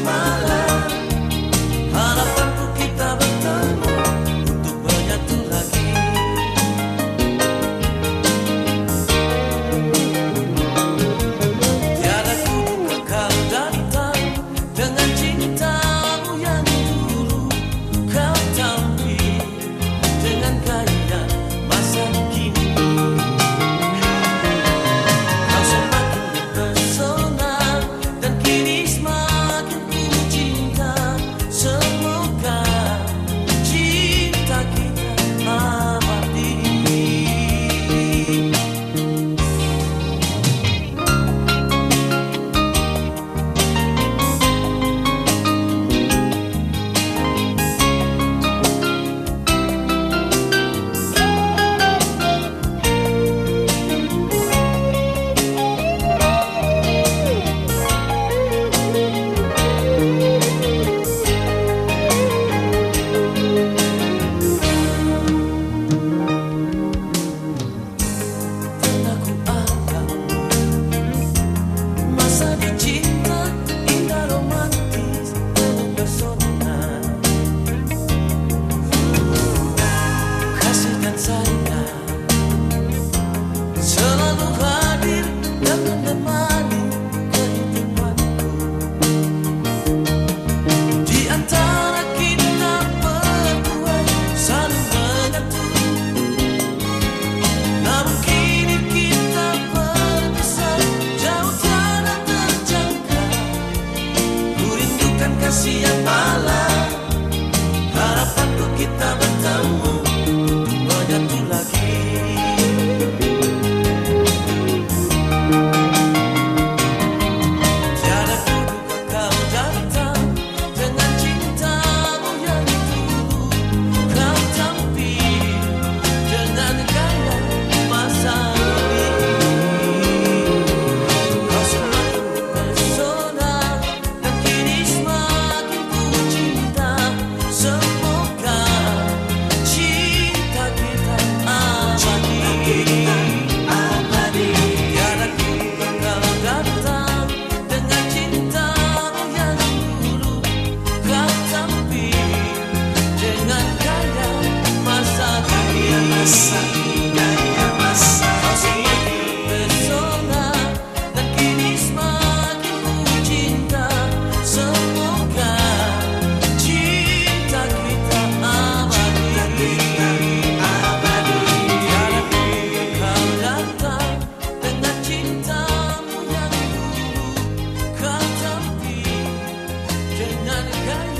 my life. malam. Harapanku kita bertemu. Americana.